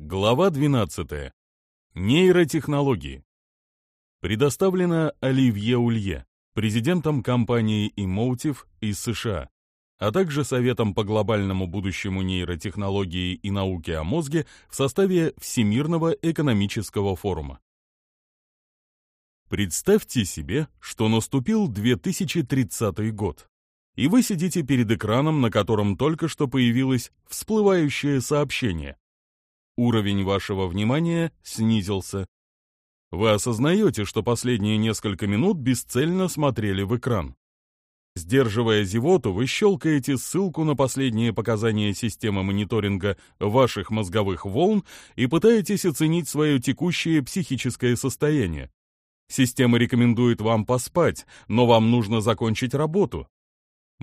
Глава 12. Нейротехнологии. Предоставлена Оливье Улье, президентом компании Emotive из США, а также Советом по глобальному будущему нейротехнологии и науки о мозге в составе Всемирного экономического форума. Представьте себе, что наступил 2030 год, и вы сидите перед экраном, на котором только что появилось всплывающее сообщение – Уровень вашего внимания снизился. Вы осознаете, что последние несколько минут бесцельно смотрели в экран. Сдерживая зевоту, вы щелкаете ссылку на последние показания системы мониторинга ваших мозговых волн и пытаетесь оценить свое текущее психическое состояние. Система рекомендует вам поспать, но вам нужно закончить работу.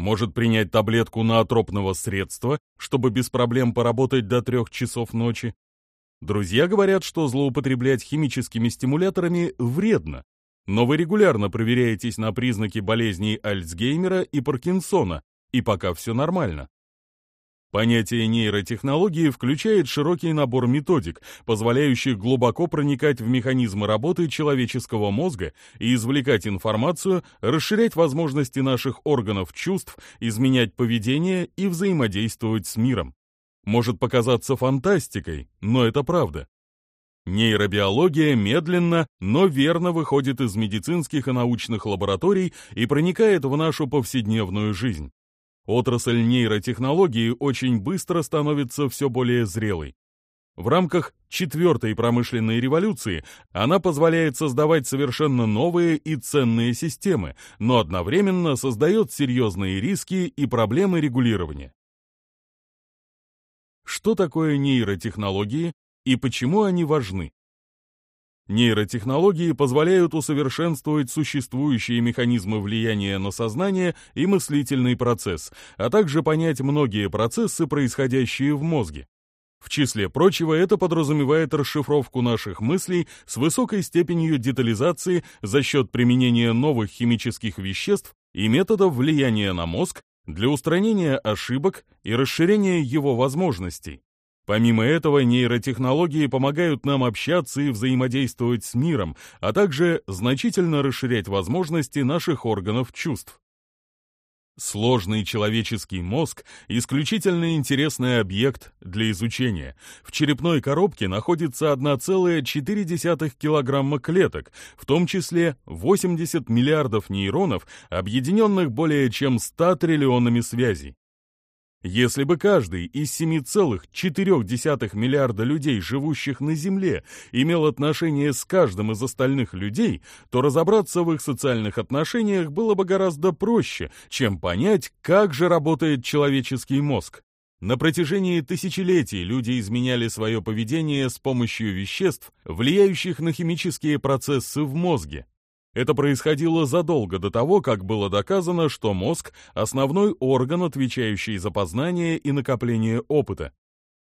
Может принять таблетку наотропного средства, чтобы без проблем поработать до трех часов ночи. Друзья говорят, что злоупотреблять химическими стимуляторами вредно, но вы регулярно проверяетесь на признаки болезней Альцгеймера и Паркинсона, и пока все нормально. Понятие нейротехнологии включает широкий набор методик, позволяющих глубоко проникать в механизмы работы человеческого мозга и извлекать информацию, расширять возможности наших органов чувств, изменять поведение и взаимодействовать с миром. Может показаться фантастикой, но это правда. Нейробиология медленно, но верно выходит из медицинских и научных лабораторий и проникает в нашу повседневную жизнь. Отрасль нейротехнологии очень быстро становится все более зрелой. В рамках четвертой промышленной революции она позволяет создавать совершенно новые и ценные системы, но одновременно создает серьезные риски и проблемы регулирования. Что такое нейротехнологии и почему они важны? Нейротехнологии позволяют усовершенствовать существующие механизмы влияния на сознание и мыслительный процесс, а также понять многие процессы, происходящие в мозге. В числе прочего, это подразумевает расшифровку наших мыслей с высокой степенью детализации за счет применения новых химических веществ и методов влияния на мозг для устранения ошибок и расширения его возможностей. Помимо этого, нейротехнологии помогают нам общаться и взаимодействовать с миром, а также значительно расширять возможности наших органов чувств. Сложный человеческий мозг – исключительно интересный объект для изучения. В черепной коробке находится 1,4 килограмма клеток, в том числе 80 миллиардов нейронов, объединенных более чем 100 триллионами связей. Если бы каждый из 7,4 миллиарда людей, живущих на Земле, имел отношение с каждым из остальных людей, то разобраться в их социальных отношениях было бы гораздо проще, чем понять, как же работает человеческий мозг. На протяжении тысячелетий люди изменяли свое поведение с помощью веществ, влияющих на химические процессы в мозге, это происходило задолго до того, как было доказано, что мозг — основной орган, отвечающий за познание и накопление опыта.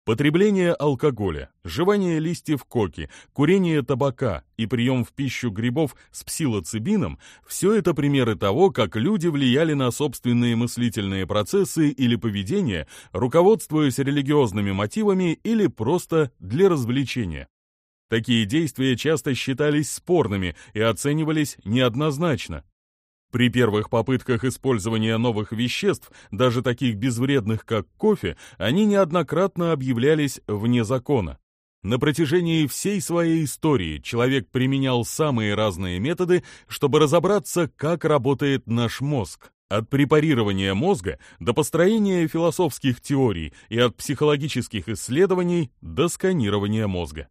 Потребление алкоголя, жевание листьев коки, курение табака и прием в пищу грибов с псилоцибином – все это примеры того, как люди влияли на собственные мыслительные процессы или поведение, руководствуясь религиозными мотивами или просто для развлечения. Такие действия часто считались спорными и оценивались неоднозначно. При первых попытках использования новых веществ, даже таких безвредных, как кофе, они неоднократно объявлялись вне закона. На протяжении всей своей истории человек применял самые разные методы, чтобы разобраться, как работает наш мозг. От препарирования мозга до построения философских теорий и от психологических исследований до сканирования мозга.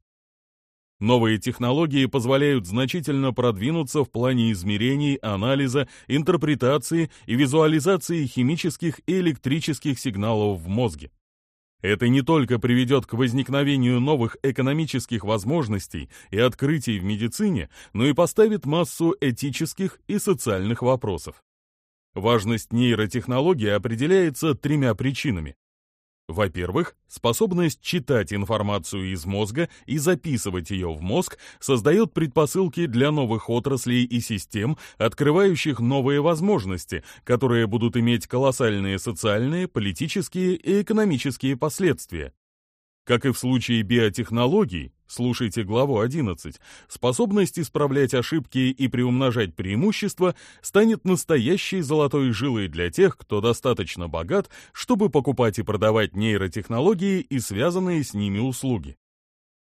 Новые технологии позволяют значительно продвинуться в плане измерений, анализа, интерпретации и визуализации химических и электрических сигналов в мозге. Это не только приведет к возникновению новых экономических возможностей и открытий в медицине, но и поставит массу этических и социальных вопросов. Важность нейротехнологии определяется тремя причинами во-первых, способность читать информацию из мозга и записывать ее в мозг создает предпосылки для новых отраслей и систем, открывающих новые возможности, которые будут иметь колоссальные социальные, политические и экономические последствия. Как и в случае биотехнологий, слушайте главу 11, способность исправлять ошибки и приумножать преимущества станет настоящей золотой жилой для тех, кто достаточно богат, чтобы покупать и продавать нейротехнологии и связанные с ними услуги.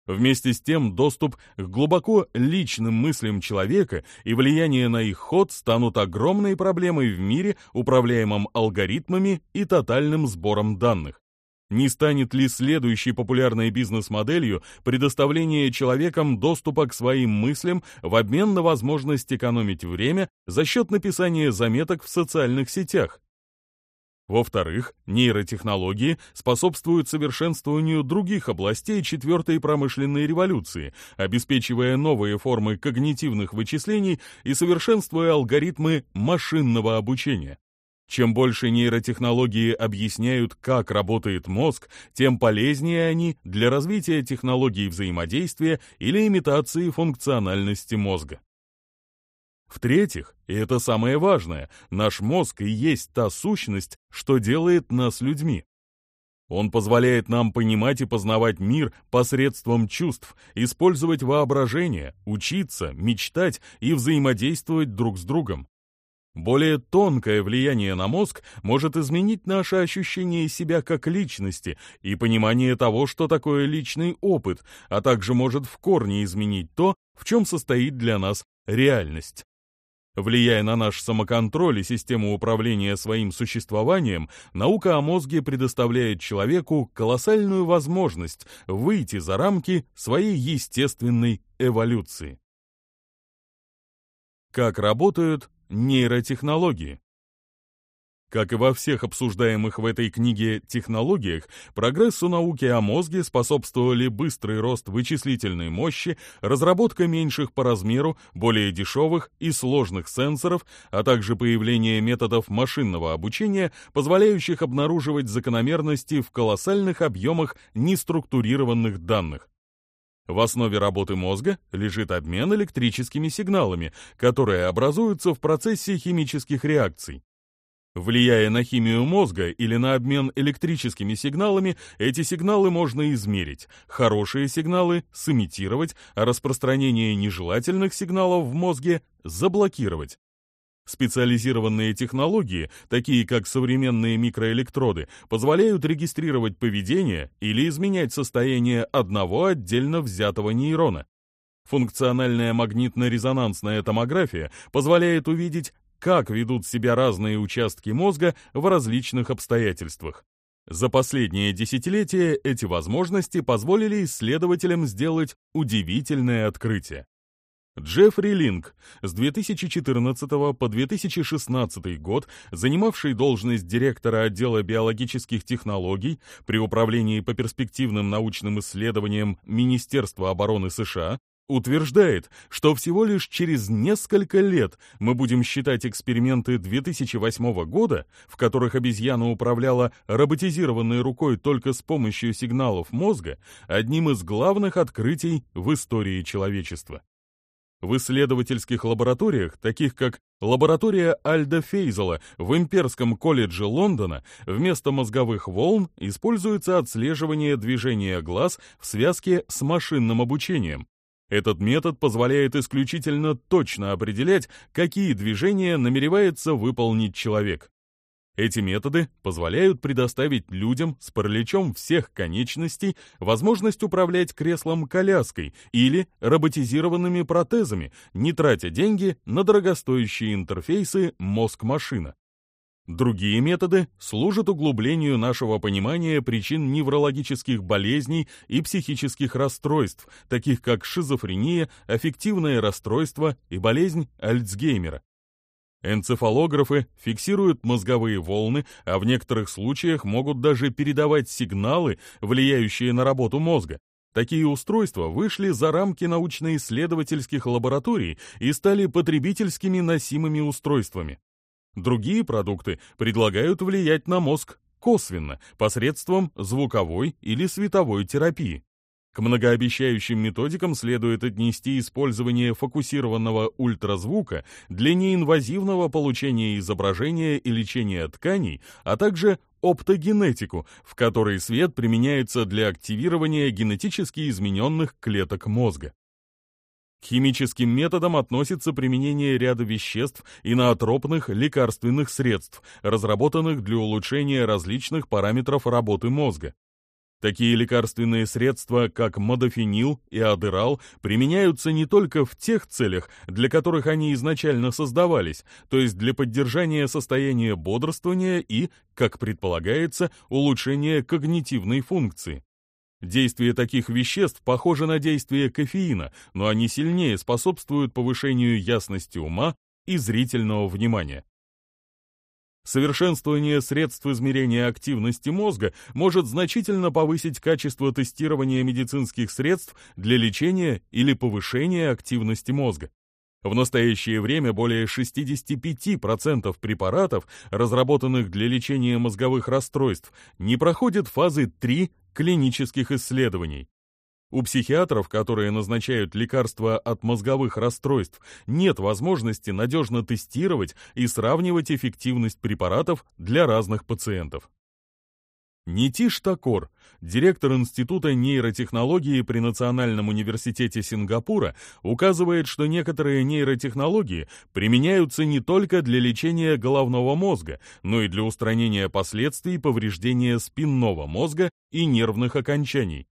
Вместе с тем доступ к глубоко личным мыслям человека и влияние на их ход станут огромной проблемой в мире, управляемом алгоритмами и тотальным сбором данных. Не станет ли следующей популярной бизнес-моделью предоставление человекам доступа к своим мыслям в обмен на возможность экономить время за счет написания заметок в социальных сетях? Во-вторых, нейротехнологии способствуют совершенствованию других областей четвертой промышленной революции, обеспечивая новые формы когнитивных вычислений и совершенствуя алгоритмы машинного обучения. Чем больше нейротехнологии объясняют, как работает мозг, тем полезнее они для развития технологий взаимодействия или имитации функциональности мозга. В-третьих, и это самое важное, наш мозг и есть та сущность, что делает нас людьми. Он позволяет нам понимать и познавать мир посредством чувств, использовать воображение, учиться, мечтать и взаимодействовать друг с другом. Более тонкое влияние на мозг может изменить наше ощущение себя как личности и понимание того, что такое личный опыт, а также может в корне изменить то, в чем состоит для нас реальность. Влияя на наш самоконтроль и систему управления своим существованием, наука о мозге предоставляет человеку колоссальную возможность выйти за рамки своей естественной эволюции. Как работают нейротехнологии. Как и во всех обсуждаемых в этой книге технологиях, прогрессу науки о мозге способствовали быстрый рост вычислительной мощи, разработка меньших по размеру, более дешевых и сложных сенсоров, а также появление методов машинного обучения, позволяющих обнаруживать закономерности в колоссальных объемах неструктурированных данных. В основе работы мозга лежит обмен электрическими сигналами, которые образуются в процессе химических реакций. Влияя на химию мозга или на обмен электрическими сигналами, эти сигналы можно измерить, хорошие сигналы сымитировать, а распространение нежелательных сигналов в мозге заблокировать. Специализированные технологии, такие как современные микроэлектроды, позволяют регистрировать поведение или изменять состояние одного отдельно взятого нейрона. Функциональная магнитно-резонансная томография позволяет увидеть, как ведут себя разные участки мозга в различных обстоятельствах. За последние десятилетия эти возможности позволили исследователям сделать удивительное открытие. Джеффри Линк, с 2014 по 2016 год занимавший должность директора отдела биологических технологий при Управлении по перспективным научным исследованиям Министерства обороны США, утверждает, что всего лишь через несколько лет мы будем считать эксперименты 2008 года, в которых обезьяна управляла роботизированной рукой только с помощью сигналов мозга, одним из главных открытий в истории человечества. В исследовательских лабораториях, таких как лаборатория Альда Фейзела в Имперском колледже Лондона, вместо мозговых волн используется отслеживание движения глаз в связке с машинным обучением. Этот метод позволяет исключительно точно определять, какие движения намеревается выполнить человек. Эти методы позволяют предоставить людям с параличом всех конечностей возможность управлять креслом-коляской или роботизированными протезами, не тратя деньги на дорогостоящие интерфейсы мозг-машина. Другие методы служат углублению нашего понимания причин неврологических болезней и психических расстройств, таких как шизофрения, аффективное расстройство и болезнь Альцгеймера. Энцефалографы фиксируют мозговые волны, а в некоторых случаях могут даже передавать сигналы, влияющие на работу мозга. Такие устройства вышли за рамки научно-исследовательских лабораторий и стали потребительскими носимыми устройствами. Другие продукты предлагают влиять на мозг косвенно, посредством звуковой или световой терапии. К многообещающим методикам следует отнести использование фокусированного ультразвука для неинвазивного получения изображения и лечения тканей, а также оптогенетику, в которой свет применяется для активирования генетически измененных клеток мозга. К химическим методам относится применение ряда веществ и наотропных лекарственных средств, разработанных для улучшения различных параметров работы мозга. Такие лекарственные средства, как модофенил и адерал, применяются не только в тех целях, для которых они изначально создавались, то есть для поддержания состояния бодрствования и, как предполагается, улучшения когнитивной функции. Действие таких веществ похоже на действие кофеина, но они сильнее способствуют повышению ясности ума и зрительного внимания. Совершенствование средств измерения активности мозга может значительно повысить качество тестирования медицинских средств для лечения или повышения активности мозга. В настоящее время более 65% препаратов, разработанных для лечения мозговых расстройств, не проходят фазы 3 клинических исследований. У психиатров, которые назначают лекарства от мозговых расстройств, нет возможности надежно тестировать и сравнивать эффективность препаратов для разных пациентов. Нитиш Такор, директор Института нейротехнологии при Национальном университете Сингапура, указывает, что некоторые нейротехнологии применяются не только для лечения головного мозга, но и для устранения последствий повреждения спинного мозга и нервных окончаний.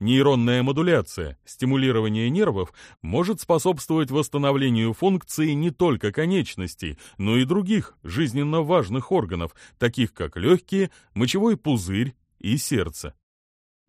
Нейронная модуляция, стимулирование нервов, может способствовать восстановлению функции не только конечностей, но и других жизненно важных органов, таких как легкие, мочевой пузырь и сердце.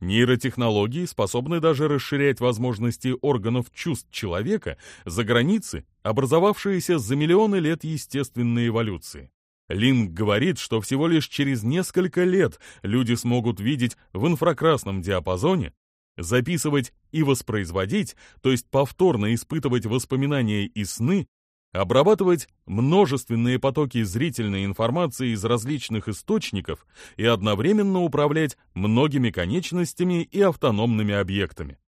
Нейротехнологии способны даже расширять возможности органов чувств человека за границы, образовавшиеся за миллионы лет естественной эволюции. Линг говорит, что всего лишь через несколько лет люди смогут видеть в инфракрасном диапазоне Записывать и воспроизводить, то есть повторно испытывать воспоминания и сны, обрабатывать множественные потоки зрительной информации из различных источников и одновременно управлять многими конечностями и автономными объектами.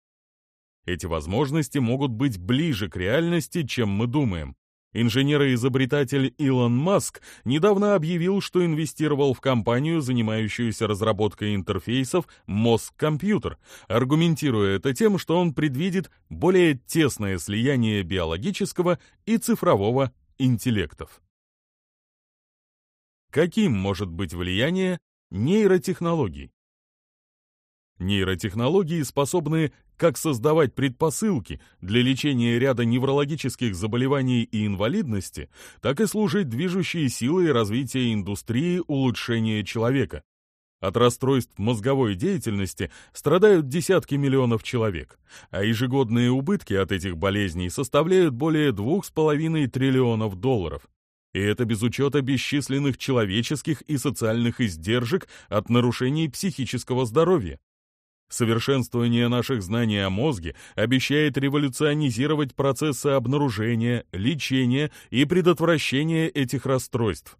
Эти возможности могут быть ближе к реальности, чем мы думаем, Инженер и изобретатель Илон Маск недавно объявил, что инвестировал в компанию, занимающуюся разработкой интерфейсов мозг-компьютер, аргументируя это тем, что он предвидит более тесное слияние биологического и цифрового интеллектов. Каким может быть влияние нейротехнологий? Нейротехнологии способны как создавать предпосылки для лечения ряда неврологических заболеваний и инвалидности, так и служить движущей силой развития индустрии улучшения человека. От расстройств мозговой деятельности страдают десятки миллионов человек, а ежегодные убытки от этих болезней составляют более 2,5 триллионов долларов. И это без учета бесчисленных человеческих и социальных издержек от нарушений психического здоровья. Совершенствование наших знаний о мозге обещает революционизировать процессы обнаружения, лечения и предотвращения этих расстройств,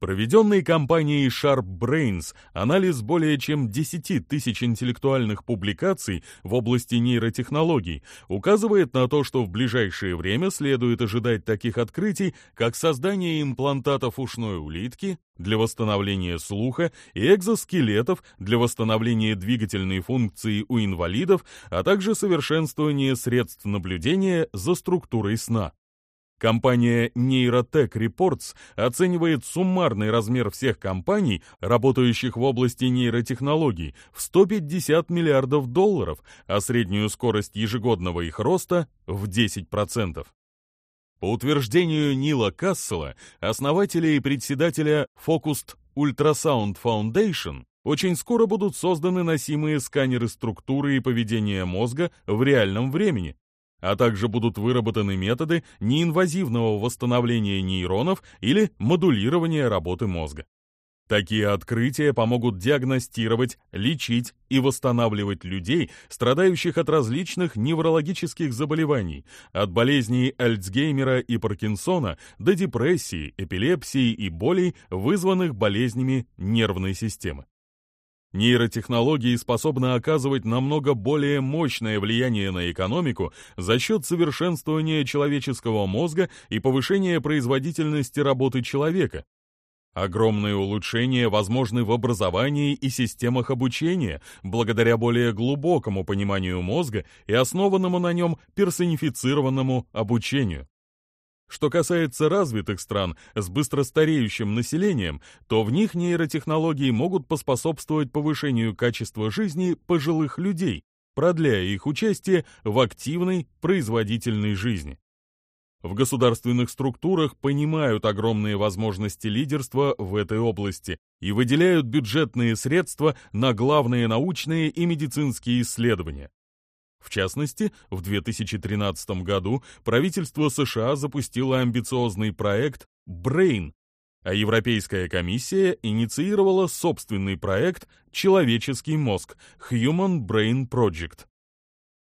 Проведенный компанией Sharp Brains анализ более чем 10 тысяч интеллектуальных публикаций в области нейротехнологий указывает на то, что в ближайшее время следует ожидать таких открытий, как создание имплантатов ушной улитки для восстановления слуха и экзоскелетов для восстановления двигательной функции у инвалидов, а также совершенствование средств наблюдения за структурой сна. Компания Neurotech Reports оценивает суммарный размер всех компаний, работающих в области нейротехнологий, в 150 миллиардов долларов, а среднюю скорость ежегодного их роста в 10%. По утверждению Нила Кассела, основателя и председателя Focused Ultrasound Foundation, очень скоро будут созданы носимые сканеры структуры и поведения мозга в реальном времени, а также будут выработаны методы неинвазивного восстановления нейронов или модулирования работы мозга. Такие открытия помогут диагностировать, лечить и восстанавливать людей, страдающих от различных неврологических заболеваний, от болезней Альцгеймера и Паркинсона до депрессии, эпилепсии и болей, вызванных болезнями нервной системы. Нейротехнологии способны оказывать намного более мощное влияние на экономику за счет совершенствования человеческого мозга и повышения производительности работы человека. Огромные улучшения возможны в образовании и системах обучения благодаря более глубокому пониманию мозга и основанному на нем персонифицированному обучению. Что касается развитых стран с быстро стареющим населением, то в них нейротехнологии могут поспособствовать повышению качества жизни пожилых людей, продляя их участие в активной, производительной жизни. В государственных структурах понимают огромные возможности лидерства в этой области и выделяют бюджетные средства на главные научные и медицинские исследования. В частности, в 2013 году правительство США запустило амбициозный проект BRAIN, а Европейская комиссия инициировала собственный проект «Человеческий мозг» Human Brain Project.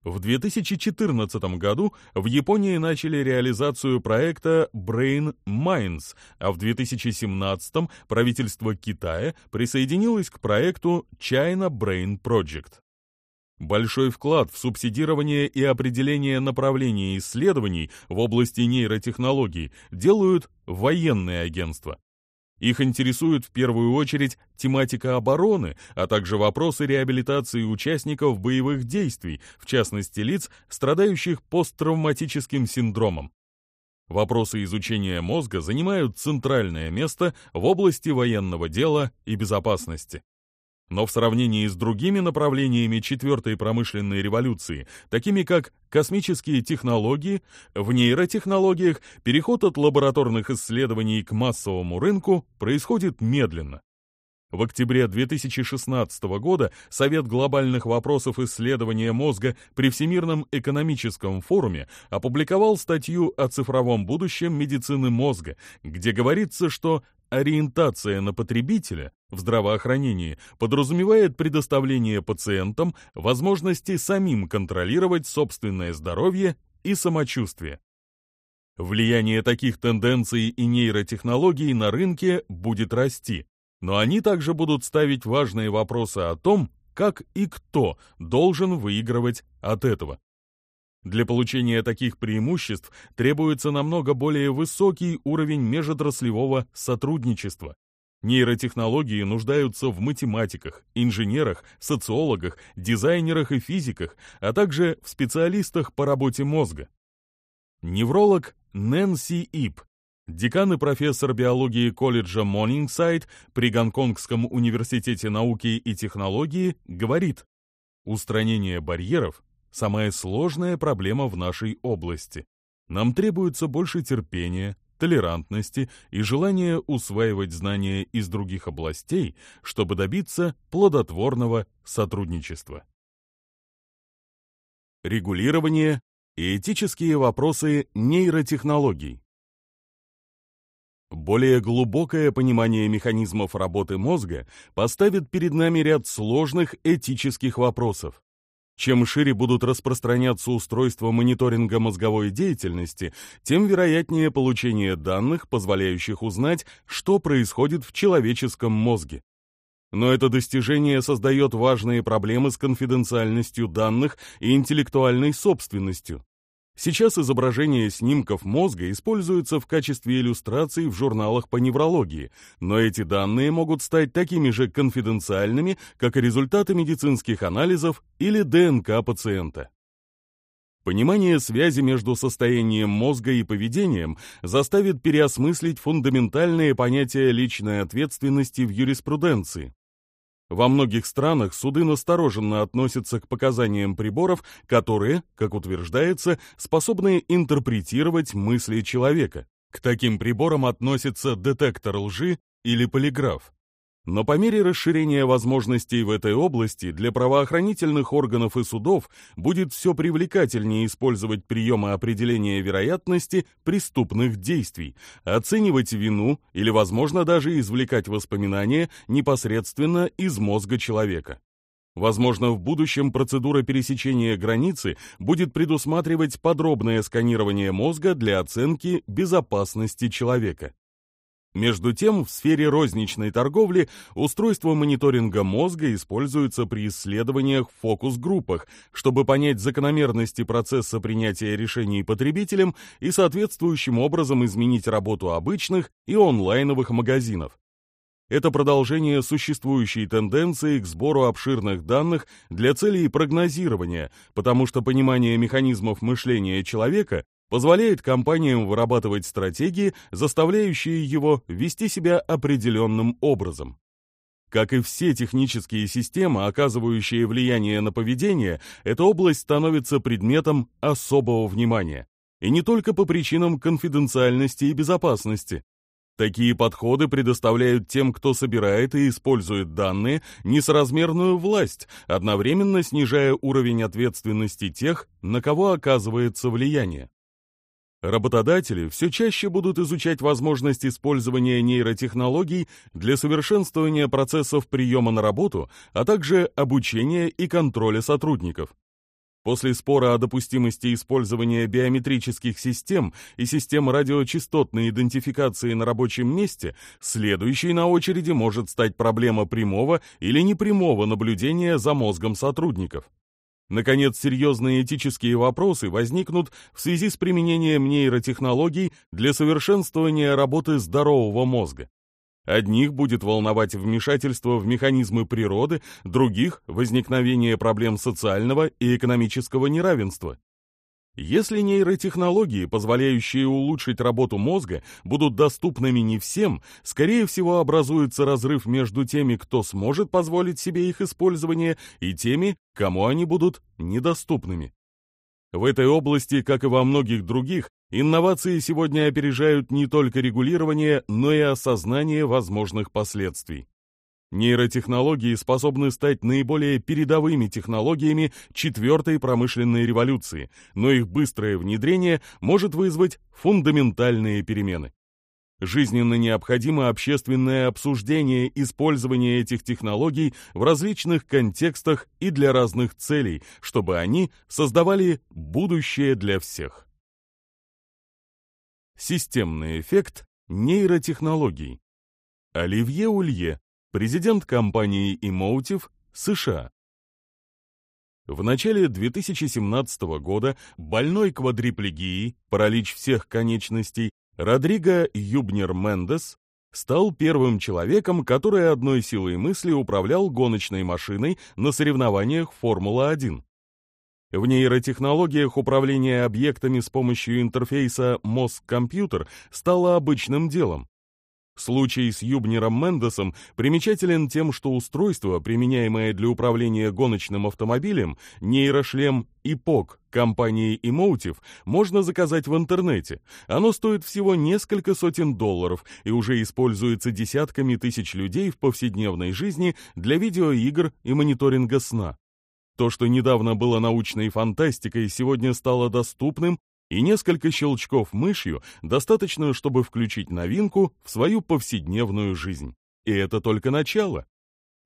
В 2014 году в Японии начали реализацию проекта Brain Minds, а в 2017 правительство Китая присоединилось к проекту China Brain Project. Большой вклад в субсидирование и определение направления исследований в области нейротехнологий делают военные агентства. Их интересует в первую очередь тематика обороны, а также вопросы реабилитации участников боевых действий, в частности лиц, страдающих посттравматическим синдромом. Вопросы изучения мозга занимают центральное место в области военного дела и безопасности но в сравнении с другими направлениями четвертой промышленной революции, такими как космические технологии, в нейротехнологиях переход от лабораторных исследований к массовому рынку происходит медленно. В октябре 2016 года Совет глобальных вопросов исследования мозга при Всемирном экономическом форуме опубликовал статью о цифровом будущем медицины мозга, где говорится, что Ориентация на потребителя в здравоохранении подразумевает предоставление пациентам возможности самим контролировать собственное здоровье и самочувствие. Влияние таких тенденций и нейротехнологий на рынке будет расти, но они также будут ставить важные вопросы о том, как и кто должен выигрывать от этого. Для получения таких преимуществ требуется намного более высокий уровень межотраслевого сотрудничества. Нейротехнологии нуждаются в математиках, инженерах, социологах, дизайнерах и физиках, а также в специалистах по работе мозга. Невролог Нэнси Ип, декан и профессор биологии колледжа Монингсайд при Гонконгском университете науки и технологии, говорит, устранение барьеров самая сложная проблема в нашей области. Нам требуется больше терпения, толерантности и желания усваивать знания из других областей, чтобы добиться плодотворного сотрудничества. Регулирование и этические вопросы нейротехнологий. Более глубокое понимание механизмов работы мозга поставит перед нами ряд сложных этических вопросов. Чем шире будут распространяться устройства мониторинга мозговой деятельности, тем вероятнее получение данных, позволяющих узнать, что происходит в человеческом мозге. Но это достижение создает важные проблемы с конфиденциальностью данных и интеллектуальной собственностью. Сейчас изображения снимков мозга используются в качестве иллюстраций в журналах по неврологии, но эти данные могут стать такими же конфиденциальными, как и результаты медицинских анализов или ДНК пациента. Понимание связи между состоянием мозга и поведением заставит переосмыслить фундаментальные понятия личной ответственности в юриспруденции. Во многих странах суды настороженно относятся к показаниям приборов, которые, как утверждается, способны интерпретировать мысли человека. К таким приборам относится детектор лжи или полиграф. Но по мере расширения возможностей в этой области для правоохранительных органов и судов будет все привлекательнее использовать приемы определения вероятности преступных действий, оценивать вину или, возможно, даже извлекать воспоминания непосредственно из мозга человека. Возможно, в будущем процедура пересечения границы будет предусматривать подробное сканирование мозга для оценки безопасности человека. Между тем, в сфере розничной торговли устройство мониторинга мозга используется при исследованиях в фокус-группах, чтобы понять закономерности процесса принятия решений потребителям и соответствующим образом изменить работу обычных и онлайновых магазинов. Это продолжение существующей тенденции к сбору обширных данных для целей прогнозирования, потому что понимание механизмов мышления человека позволяет компаниям вырабатывать стратегии, заставляющие его вести себя определенным образом. Как и все технические системы, оказывающие влияние на поведение, эта область становится предметом особого внимания. И не только по причинам конфиденциальности и безопасности. Такие подходы предоставляют тем, кто собирает и использует данные, несоразмерную власть, одновременно снижая уровень ответственности тех, на кого оказывается влияние. Работодатели все чаще будут изучать возможность использования нейротехнологий для совершенствования процессов приема на работу, а также обучения и контроля сотрудников. После спора о допустимости использования биометрических систем и систем радиочастотной идентификации на рабочем месте, следующей на очереди может стать проблема прямого или непрямого наблюдения за мозгом сотрудников. Наконец, серьезные этические вопросы возникнут в связи с применением нейротехнологий для совершенствования работы здорового мозга. Одних будет волновать вмешательство в механизмы природы, других – возникновение проблем социального и экономического неравенства. Если нейротехнологии, позволяющие улучшить работу мозга, будут доступными не всем, скорее всего образуется разрыв между теми, кто сможет позволить себе их использование, и теми, кому они будут недоступными. В этой области, как и во многих других, инновации сегодня опережают не только регулирование, но и осознание возможных последствий. Нейротехнологии способны стать наиболее передовыми технологиями четвертой промышленной революции, но их быстрое внедрение может вызвать фундаментальные перемены. Жизненно необходимо общественное обсуждение использования этих технологий в различных контекстах и для разных целей, чтобы они создавали будущее для всех. Системный эффект нейротехнологий. Оливье Улье, президент компании Emotive США. В начале 2017 года больной квадриплегией, паралич всех конечностей, Родриго Юбнер-Мендес стал первым человеком, который одной силой мысли управлял гоночной машиной на соревнованиях Формула-1. В нейротехнологиях управление объектами с помощью интерфейса мозг-компьютер стало обычным делом, Случай с Юбнером Мендесом примечателен тем, что устройство, применяемое для управления гоночным автомобилем, нейрошлем ИПОК компании Emotive, можно заказать в интернете. Оно стоит всего несколько сотен долларов и уже используется десятками тысяч людей в повседневной жизни для видеоигр и мониторинга сна. То, что недавно было научной фантастикой, сегодня стало доступным и несколько щелчков мышью достаточно, чтобы включить новинку в свою повседневную жизнь. И это только начало.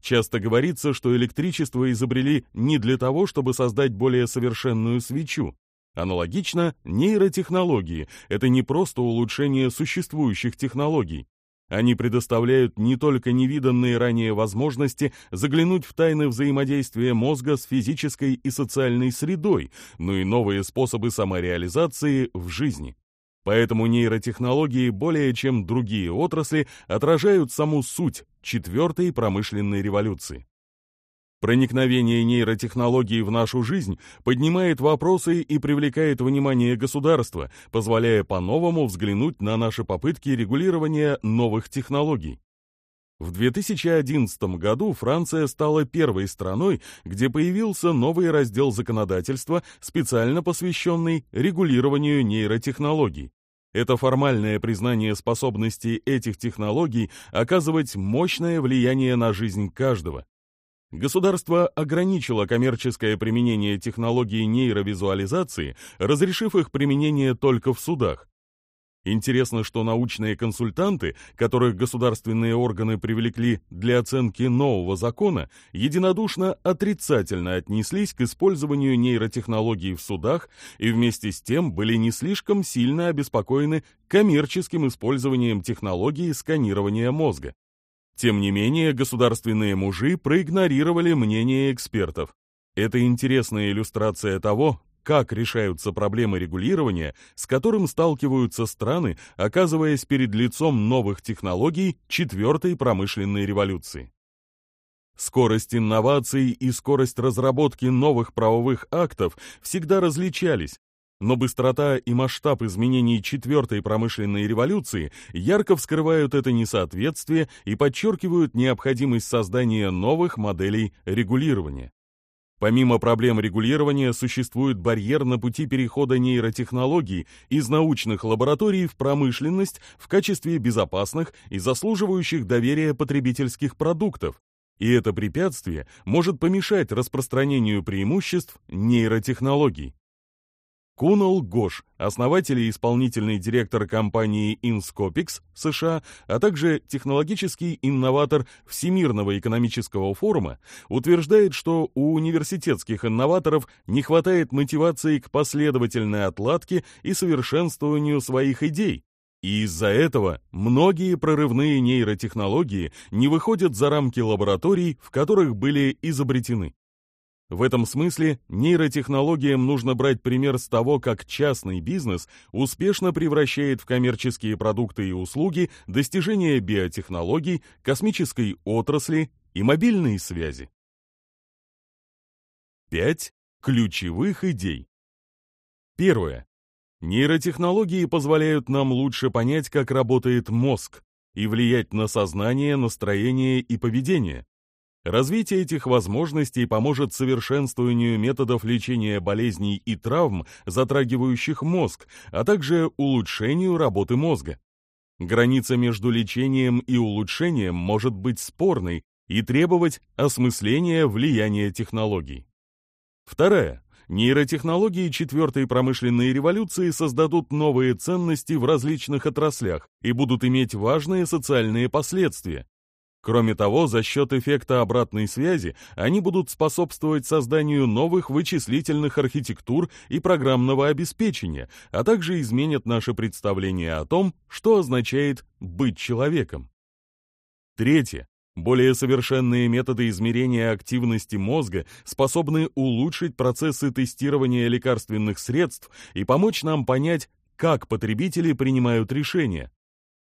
Часто говорится, что электричество изобрели не для того, чтобы создать более совершенную свечу. Аналогично нейротехнологии – это не просто улучшение существующих технологий, они предоставляют не только невиданные ранее возможности заглянуть в тайны взаимодействия мозга с физической и социальной средой, но и новые способы самореализации в жизни. Поэтому нейротехнологии более чем другие отрасли отражают саму суть четвертой промышленной революции. Проникновение нейротехнологии в нашу жизнь поднимает вопросы и привлекает внимание государства, позволяя по-новому взглянуть на наши попытки регулирования новых технологий. В 2011 году Франция стала первой страной, где появился новый раздел законодательства, специально посвященный регулированию нейротехнологий. Это формальное признание способности этих технологий оказывать мощное влияние на жизнь каждого. Государство ограничило коммерческое применение технологий нейровизуализации, разрешив их применение только в судах. Интересно, что научные консультанты, которых государственные органы привлекли для оценки нового закона, единодушно отрицательно отнеслись к использованию нейротехнологий в судах и вместе с тем были не слишком сильно обеспокоены коммерческим использованием технологии сканирования мозга. Тем не менее, государственные мужи проигнорировали мнение экспертов. Это интересная иллюстрация того, как решаются проблемы регулирования, с которым сталкиваются страны, оказываясь перед лицом новых технологий четвертой промышленной революции. Скорость инноваций и скорость разработки новых правовых актов всегда различались, но быстрота и масштаб изменений четвертой промышленной революции ярко вскрывают это несоответствие и подчеркивают необходимость создания новых моделей регулирования. Помимо проблем регулирования, существует барьер на пути перехода нейротехнологий из научных лабораторий в промышленность в качестве безопасных и заслуживающих доверия потребительских продуктов, и это препятствие может помешать распространению преимуществ нейротехнологий. Кунал Гош, основатель и исполнительный директор компании Inscopix США, а также технологический инноватор Всемирного экономического форума, утверждает, что у университетских инноваторов не хватает мотивации к последовательной отладке и совершенствованию своих идей, и из-за этого многие прорывные нейротехнологии не выходят за рамки лабораторий, в которых были изобретены. В этом смысле нейротехнологиям нужно брать пример с того, как частный бизнес успешно превращает в коммерческие продукты и услуги достижения биотехнологий, космической отрасли и мобильной связи. 5 ключевых идей. Первое. Нейротехнологии позволяют нам лучше понять, как работает мозг, и влиять на сознание, настроение и поведение, Развитие этих возможностей поможет совершенствованию методов лечения болезней и травм, затрагивающих мозг, а также улучшению работы мозга. Граница между лечением и улучшением может быть спорной и требовать осмысления влияния технологий. Второе. Нейротехнологии четвертой промышленной революции создадут новые ценности в различных отраслях и будут иметь важные социальные последствия, Кроме того, за счет эффекта обратной связи они будут способствовать созданию новых вычислительных архитектур и программного обеспечения, а также изменят наше представление о том, что означает быть человеком. Третье. Более совершенные методы измерения активности мозга способны улучшить процессы тестирования лекарственных средств и помочь нам понять, как потребители принимают решения,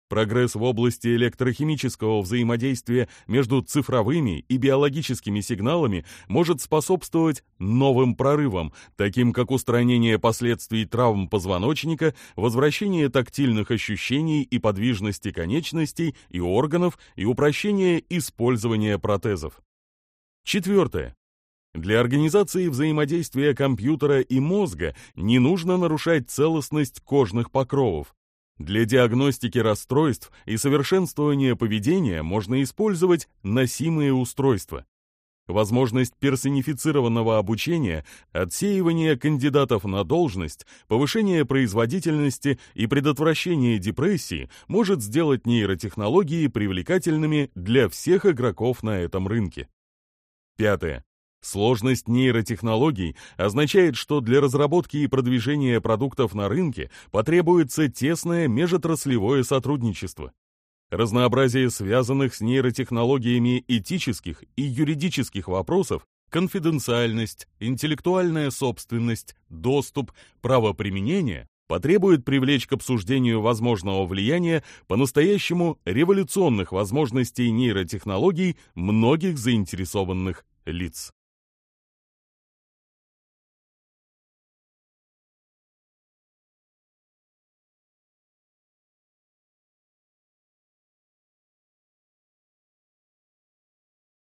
Прогресс в области электрохимического взаимодействия между цифровыми и биологическими сигналами может способствовать новым прорывам, таким как устранение последствий травм позвоночника, возвращение тактильных ощущений и подвижности конечностей и органов и упрощение использования протезов. Четвертое. Для организации взаимодействия компьютера и мозга не нужно нарушать целостность кожных покровов, для диагностики расстройств и совершенствования поведения можно использовать носимые устройства. Возможность персонифицированного обучения, отсеивание кандидатов на должность, повышение производительности и предотвращение депрессии может сделать нейротехнологии привлекательными для всех игроков на этом рынке. Пятое. Сложность нейротехнологий означает, что для разработки и продвижения продуктов на рынке потребуется тесное межотраслевое сотрудничество. Разнообразие связанных с нейротехнологиями этических и юридических вопросов конфиденциальность, интеллектуальная собственность, доступ, правоприменение потребует привлечь к обсуждению возможного влияния по-настоящему революционных возможностей нейротехнологий многих заинтересованных лиц.